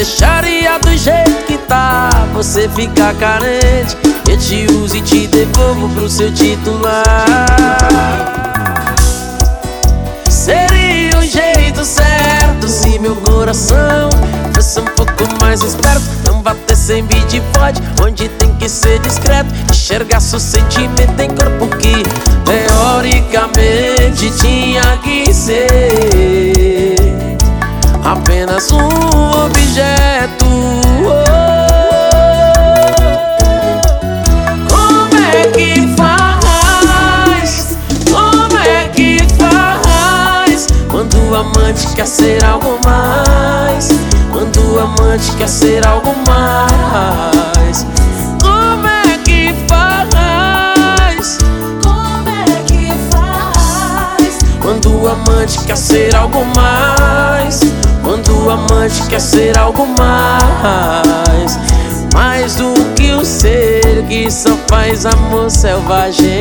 Deixaria do jeito que tá. Você ficar carente Eu te uso e te devolvo pro seu titular. Seria o jeito certo Se meu coração fosse um pouco mais esperto. Não bater sem de pode Onde tem que ser discreto. Enxergar seu sentimento em corpo que Teoricamente tinha que ser. Apenas um objeto Como é que faz? Como é que faz? Quando o amante quer ser algo mais Quando o amante quer ser algo mais Como é que faz? Como é que faz? Quando o amante quer ser algo mais amante quer ser algo mais Mais do que o ser que só faz amor selvagem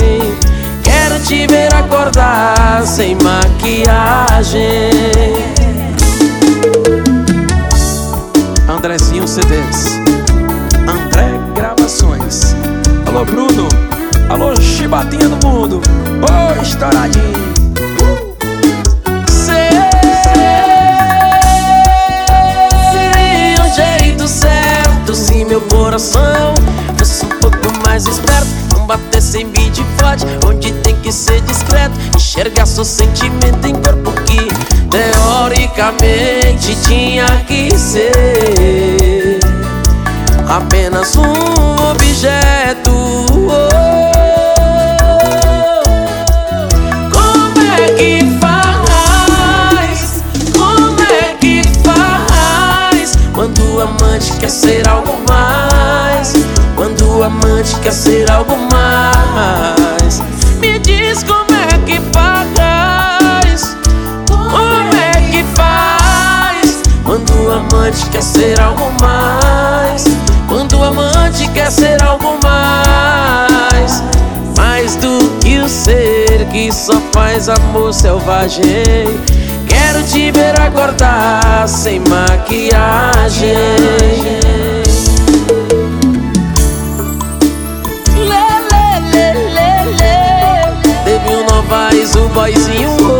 Quero te ver acordar sem maquiagem Andrezinho CDs. André Gravações. Alô, Bruno. Alô, Chibatinha do Mundo. Ô, estouradinho. Sem beat forte, onde tem que ser discreto. Enxergar seu sentimento em corpo que teoricamente tinha que ser apenas um amante quer ser algo mais. Me diz como é que faz Como é que faz? Quando o amante quer ser algo mais Quando o amante quer ser algo mais. Mais do que o ser que só faz amor selvagem. Quero te ver acordar sem maquiagem o boizinho